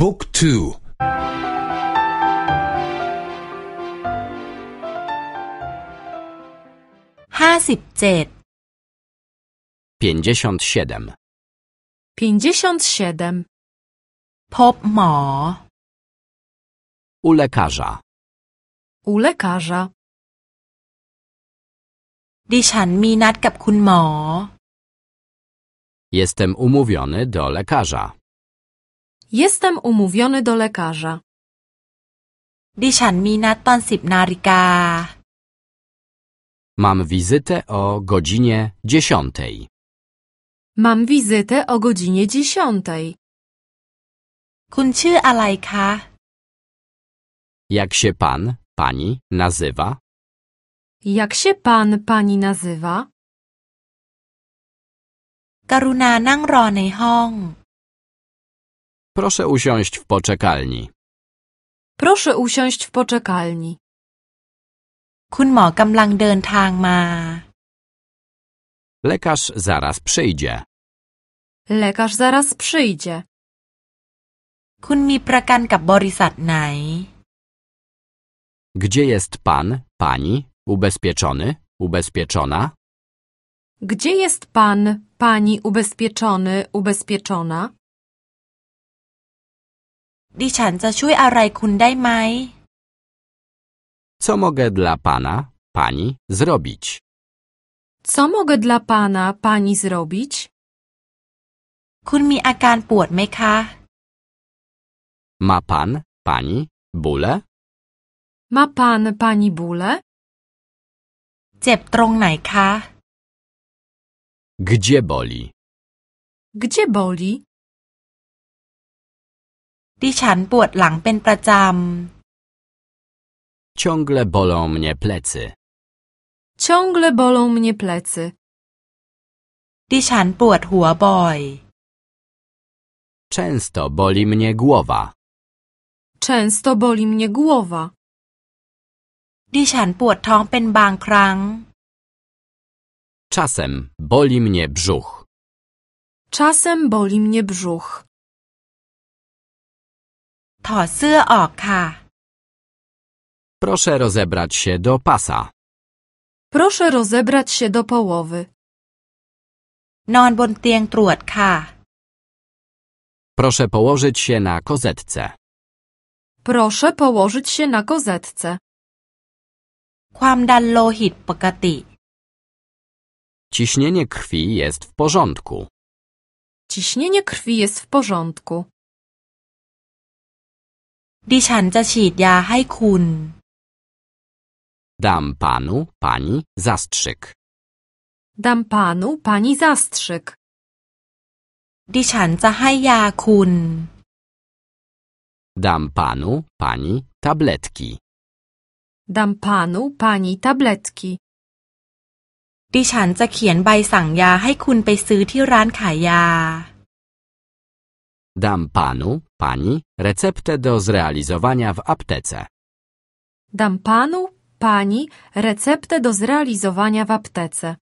บุ๊กทู ห้าสิบเจ็ด 57. 57. พบหมอ U lekarza. U lekarza. ดิฉันมีนัดกับคุณหมอ Jestem umówiony do lekarza. Jestem umówiony do lekarza. ดิฉันมีนัดตอนสิบนาฬิกา Mam wizytę o godzinie 10. Mam wizytę o godzinie 10. คุณชื่ออะไรคะ Jak się pan, pani nazywa? Jak się pan, pani nazywa? กรุณานั่งรอในห้อง Proszę usiąść w poczekalni. Proszę usiąść w poczekalni. คุณหมอกำลังเดินทางมา Lekarz zaraz przyjdzie. Lekarz zaraz przyjdzie. คุณมีประกันกับบริษัทไหน Gdzie jest pan, pani, ubezpieczony, ubezpieczona? Gdzie jest pan, pani ubezpieczony, ubezpieczona? ดิฉันจะช่วยอะไรคุณได้ไหม Co mogę dla pana, pani zrobić? Co mogę dla pana, pani zrobić? คุณมีอาการปวดไหมคะ Ma pan, pani bóle? Ma pan, pani bóle? เจ็บตรงไหนคะ Gdzie boli? Gdzie boli? ดิฉันปวดหลังเป็นประจ Ciągle bolą mnie plecy. Ciągle bolą mnie plecy. ำ ดิฉันปวดหัวบ่อย Często boli mnie głowa. Często boli mnie głowa. ดิฉันปวดท้องเป็นบางครั้ง Czasem boli mnie brzuch. Czasem boli mnie brzuch. ถอดเสื้อออกค่ะ Proszę rozebrać się do pasa. Proszę rozebrać się do połowy. นอนบนเตียงตรวจค่ะ Proszę położyć się na kozetce. Proszę położyć się na kozetce. ความดันโลหิตปกติ Ciśnienie krwi jest w porządku. Ciśnienie krwi jest w porządku. ดิฉันจะฉีดยาให้คุณ Dam panu, pani zastrzyk. Dam panu, pani zastrzyk. ดิฉันจะให้ยาคุณ Dam panu, pani tabletki. Dam panu, pani tabletki. ดิฉันจะเขียนใบสั่งยาให้คุณไปซื้อที่ร้านขายยา Dam panu, pani receptę do zrealizowania w aptece. Dam panu, pani receptę do zrealizowania w aptece.